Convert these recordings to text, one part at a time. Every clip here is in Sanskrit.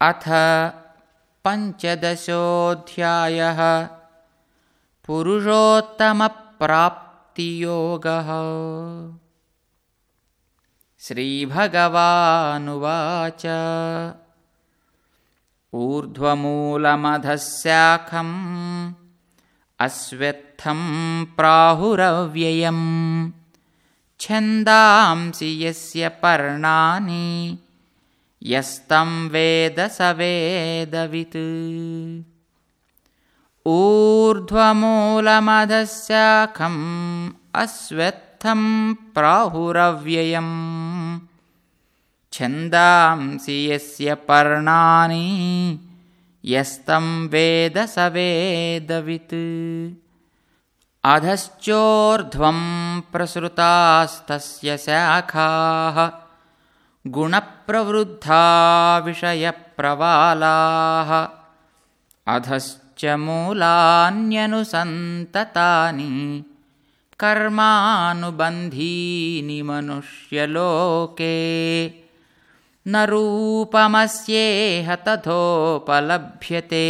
अथ पञ्चदशोऽध्यायः पुरुषोत्तमप्राप्तियोगः। श्रीभगवानुवाच। ऊर्ध्वमूलमधस्याखम् अश्वत्थं प्राहुरव्ययम् छन्दांसि यस्य पर्णानि यस्तं वेद स वेदवित् ऊर्ध्वमूलमधस्याखम् अश्वत्थं प्राहुरव्ययम्। छन्दांसि यस्य पर्णानि यस्तं वेद स वेदवित् अधश्चोर्ध्वं प्रसृतास्तस्य शाखाः गुणप्रवृद्धा विषयप्रवालाः अधश्च मूलान्यनुसन्ततानि कर्मानुबन्धीनि मनुष्यलोके। न रूपमस्येह तथोपलभ्यते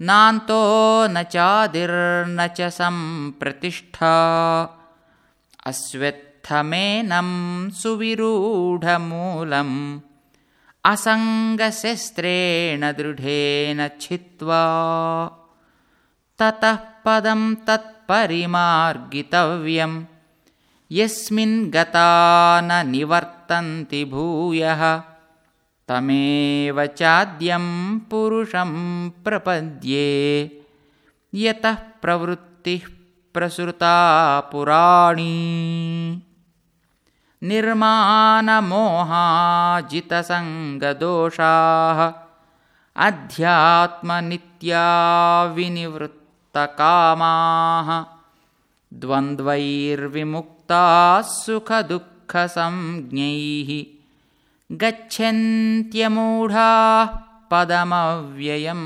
नान्तो न चादिर्न च सम्प्रतिष्ठा। अश्वत् थमेनं सुविरूढमूलम् असङ्गशस्त्रेण दृढेन छित्त्वा ततः पदं तत्परिमार्गितव्यं यस्मिन् गता न निवर्तन्ति भूयः तमेव चाद्यं पुरुषं प्रपद्ये। यतः प्रवृत्तिः प्रसृता पुराणी निर्मानमोहाजितसङ्गदोषाः अध्यात्मनित्या विनिवृत्तकामाः द्वन्द्वैर्विमुक्ताः सुखदुःखसंज्ञैः गच्छन्त्यमूढाः पदमव्ययं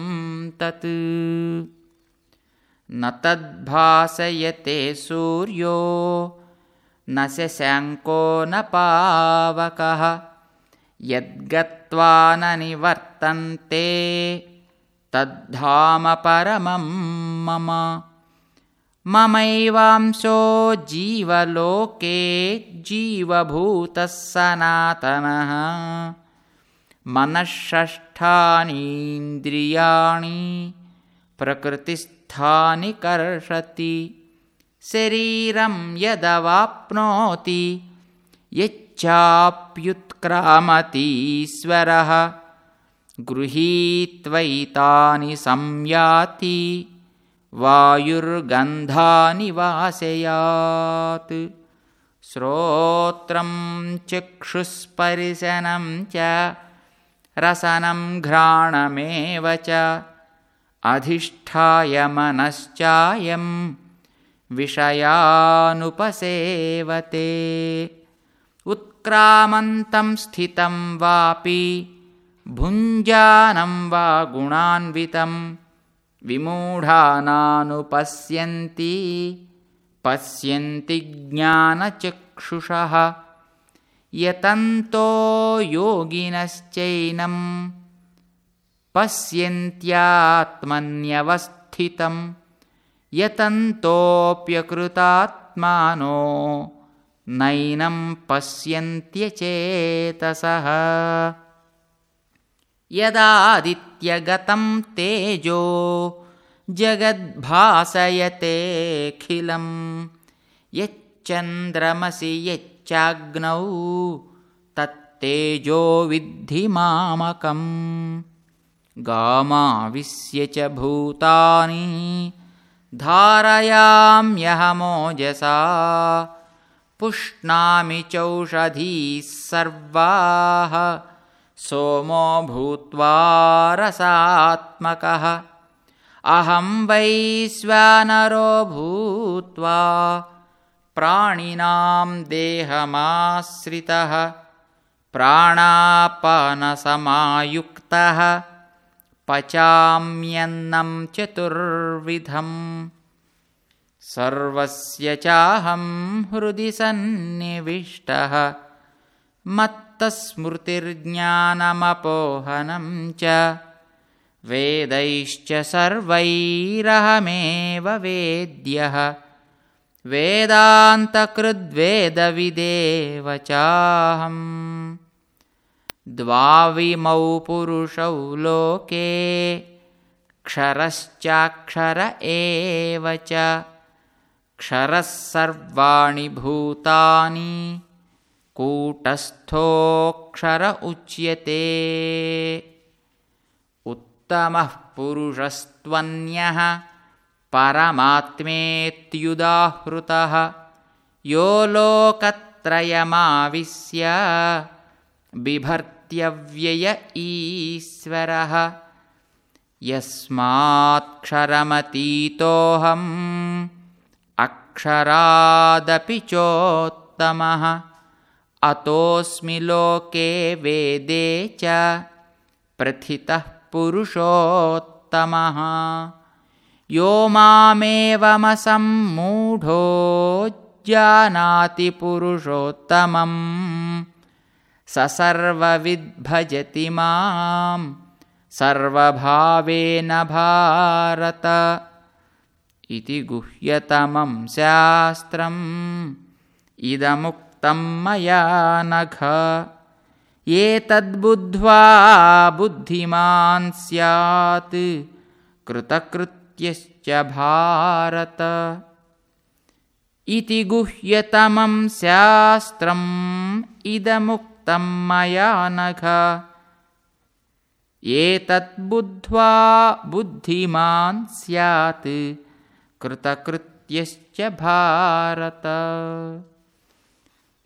तत्। न तद्भासयते सूर्यो न शशाङ्को न पावकः। यद्गत्वा न निवर्तन्ते तद्धाम परमं मम। ममैवांशो जीवलोके जीवभूतः सनातनः। मनःषष्ठानीन्द्रियाणि प्रकृतिस्थानि कर्षति शरीरं यदवाप्नोति यच्चाप्युत्क्रामतीश्वरः। गृहीत्वैतानि संयाति वायुर्गन्धानि वासयात्। श्रोत्रं चक्षुस्पर्शनं च रसनं घ्राणमेव च अधिष्ठाय मनश्चायम् विषयानुपसेवते। उत्क्रामन्तं स्थितं वापि भुञ्जानं वा गुणान्वितं। विमूढानानुपश्यन्ति पश्यन्ति ज्ञानचक्षुषः। यतन्तो योगिनश्चैनं पश्यन्त्यात्मन्यवस्थितम् यतन्तोऽप्यकृतात्मानो नैनं पश्यन्त्यचेतसः। यदादित्यगतं तेजो जगद्भासयतेऽखिलं यच्चन्द्रमसि यच्चाग्नौ तत्तेजो विद्धि मामकम्। गामाविश्य च भूतानि धारयाम्यहमोजसा। पुष्णामि चौषधीः सर्वाः। सोमो भूत्वा रसात्मकः। अहं वैश्वानरो भूत्वा प्राणिनां देहमाश्रितः। प्राणापनसमायुक्तः पचाम्यन्नं चतुर्विधम् सर्वस्य चाहं हृदि सन्निविष्टः मत् तत्त्वमत्तस्मृतिर्ज्ञानमपोहनं च वेदैश्च सर्वैरहमेव वेद्यः वेदान्तकृद्वेदविदेव चाहम् द्वाविमौ पुरुषौ लोके क्षरश्चाक्षर एव च। क्षरः सर्वाणि भूतानि कूटस्थोऽक्षर उच्यते। उत्तमः पुरुषस्त्वन्यः परमात्मेत्युदाहृतः। यो लोकत्रयमाविश्य बिभर्त्यव्यय ईश्वरः। यस्मात्क्षरमतीतोऽहम् अक्षरादपि चोत्तमः। अतोऽस्मि लोके वेदे च प्रथितः पुरुषोत्तमः। यो मामेवमसम्मूढो जानाति पुरुषोत्तमम् स सर्वविद्भजति मां सर्वभावेन भारत। इति गुह्यतमं शास्त्रम्। इदमुक्तं मया नघ। एतद्बुद्ध्वा बुद्धिमान् स्यात्। कृतकृत्यश्च भारत। इति गुह्यतमं शास्त्रम् इदमुक्तं मया नघ। एतद्बुद्ध्वा बुद्धिमान् स्यात्। कृतकृत्यश्च भारत।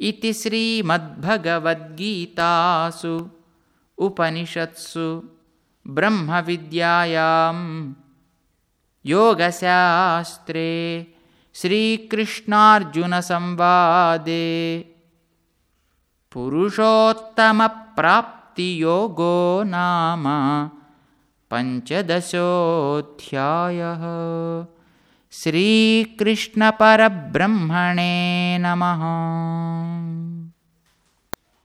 इति श्रीमद्भगवद्गीतासु उपनिषत्सु ब्रह्मविद्यायां योगशास्त्रे श्रीकृष्णार्जुनसंवादे पुरुषोत्तमप्राप्तियोगो नाम पञ्चदशोऽध्यायः। श्रीकृष्णपरब्रह्मणे नमः